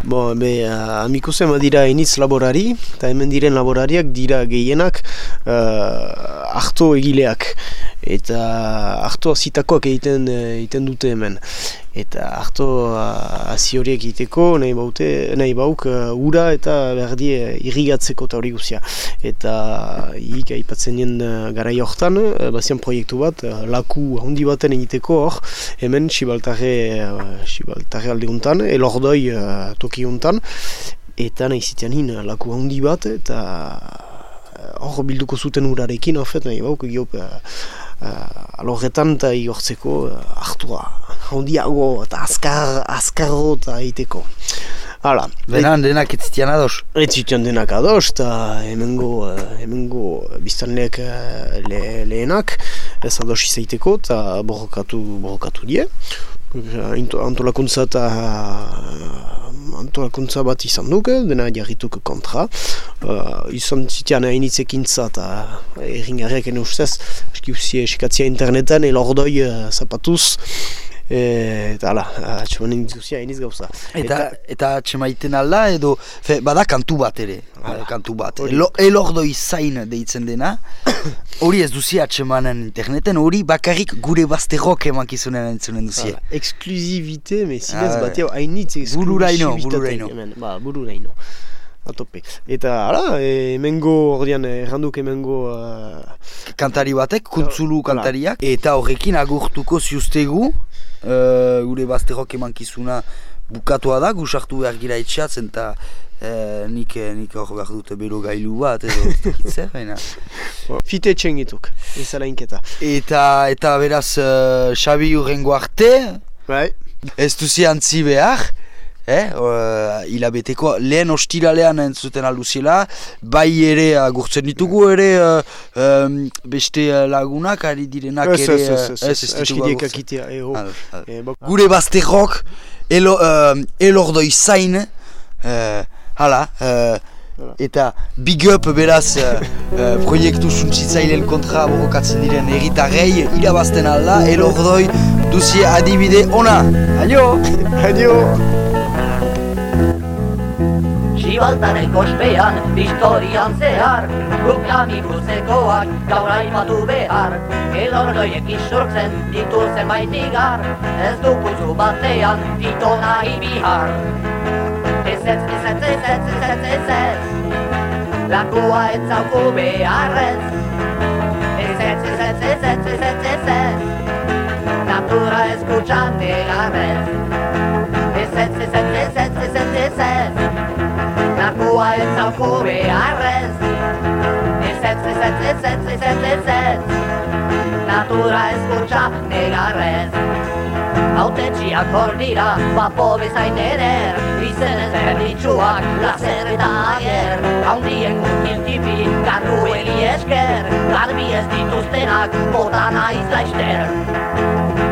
Bo, be, uh, amiko zen dira initz laborari, eta hemen diren laborariak dira gehienak uh, arto egileak. Eta arto zitakoak egiten, eh, egiten dute hemen. Eta arto uh, hasi horiek egiteko nahi, baute, nahi bauk uh, ura eta berdie irrigatzeko eta hori guzia. Eta hik aipatzen nien garai hortan, bazian proiektu bat, laku handi baten egiteko hor, hemen Sibaltarre, uh, Sibaltarre alde untan, elordoi uh, toki untan, eta nahi zitean hin laku handi bat, eta hor bilduko zuten urarekin, horfet nahi bauk, giop, uh, uh, alorretan eta igortzeko uh, hartua handiago eta azkar, azkarro eta egiteko. Hala. Beran, denak ez zitian ados? Ez zitian denak ados, eta hemengo, uh, hemengo biztanleek uh, le, lehenak ez ados izaiteko eta borrokatu, borrokatu die. Antolakuntza eta antolakuntza bat izan duk, dena jarrituk kontra. Uh, izan zitean hainitzekintza eta erringarriak ene ustez, eski usia esikatzia internetan, elordoi uh, zapatuz, E, eta ala, atxemanen dituzia iniz gauza. Eta, eta atxemaiten alda edo, fe, bada kantu bat ere, bada kantu bat. Elo, elordoi zain deitzen dena, [COUGHS] hori ez duzia atxemanen interneten, hori bakarrik gure bazterrok emankizunen entzunen duzia. Eksklusivite, me zinez ah, bateo, hainitz eksklusivitatea. Bururaino, bururaino. Ba, bururaino. Atope. Eta, ala, e, emengo, ordean, erranduk emengo... Uh, Kantari batek, kuntzulu kantariak, eta horrekin agurtuko ziustegu, uh, gure bazterrok emankizuna bukatua da, gusartu behar gira itxatzen eta eh, nik, nik hor behar dute bero gailu bat edo zer, baina. [LAUGHS] Fite txengituk, izala inketa. Eta, eta beraz, uh, Xabi urrengo arte, bai. ez duzi antzi behar, eh, uh, hilabeteko lehen ostiralean entzuten alduziela, bai ere agurtzen ditugu ere uh, um, beste lagunak ari direnak Ez, ere ez, ez, ez, uh, ez, akitea, eh. Eh, bak- Gure bazterrok, elo, uh, elordoi zain, uh, hala, uh, eta big up beraz uh, uh, proiektu suntsitzaileen kontra borrokatzen diren erritarrei irabazten alda, elordoi duzie adibide ona. Aio! Aio! Gibraltaren kospean, historian zehar Guk amikuzekoak gaur aipatu behar Elordoiek isurtzen dituzten baitigar Ez dukuzu batean dito nahi bihar Ez ez ez ez ez ez ez ez ez ez Lakua ez zauku beharrez Ez ez ez ez ez ez ez ez ez ez Natura Ez ez ez ez ez ez ez Nakua ez zauku beharrez Ez ez ez ez ez ez ez ez ez ez Natura eskutsa negarrez Autetxiak hor dira, papo bezain eder Izen ez berditxuak, lazer eta ager Haundien gutien tipi, garru egi esker Garbi ez dituztenak, bota naiz laizter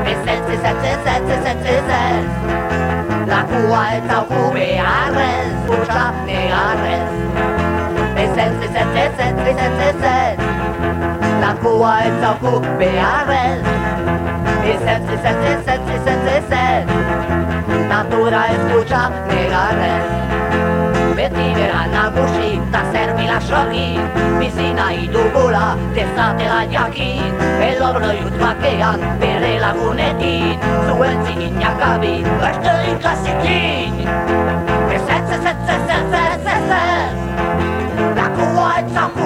Ez ez ez ez ez ez ez ez ez ez Lakua ez zauku beharrez, kutsa negarrez Ez ez ez ez ez ez ez ez ez ez Lakua ez zauku beharrez Ez ez ez ez ez ez ez ez ez ez Natura ez kutsa negarrez beti bera nagusi Ta zer milasoki bizi nahi dugula dezatela jakin. Elobro jut bakean bere lagunetin Zuen zinin jakabi bestelin klasikin Ez ez ez ez ez ez ez ez. Lakuoa etzako